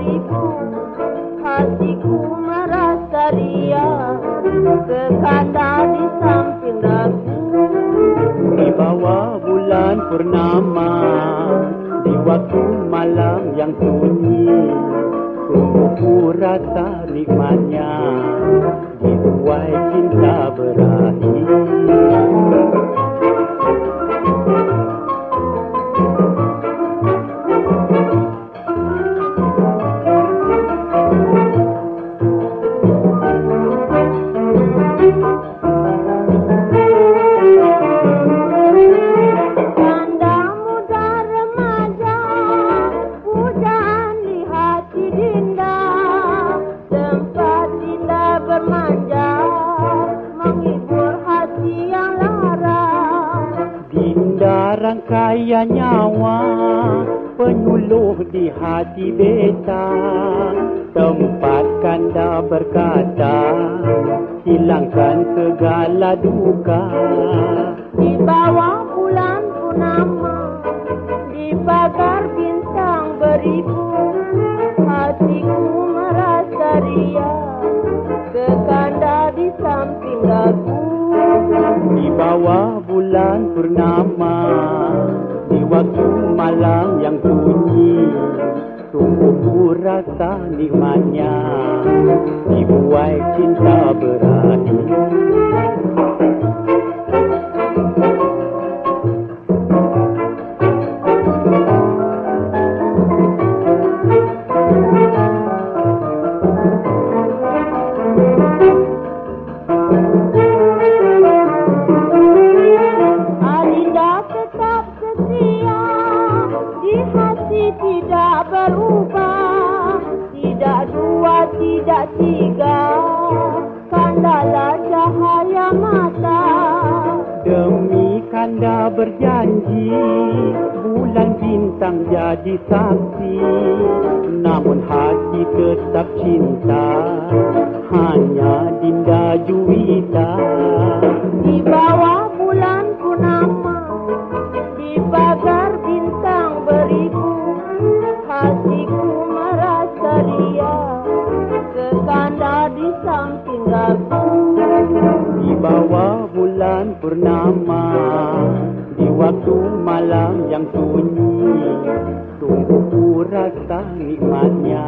hariku hatiku merasa riang berkata di samping aku. Di bawah bulan purnama di waktu malam yang sunyi ku rasa nikmatnya di cinta rangkaian nyawa penyuluh di hati beta. Tempat kanda berkata hilangkan segala duka. Di bawah bawah bulan purnama. Di waktu malam yang sunyi sungguh rasa nikmatnya. Dibuai cinta berakhir tidak berubah. Tidak dua, tidak tiga. Kandalah cahaya mata. Demi kanda berjanji Bulan bintang jadi saksi Namun hati tetap cinta Hanya Dinda Juwita. Di bawah bulan purnama Di pagar purnama. Di waktu malam yang sunyi Sungguh ku rasa nikmatnya